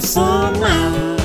Xa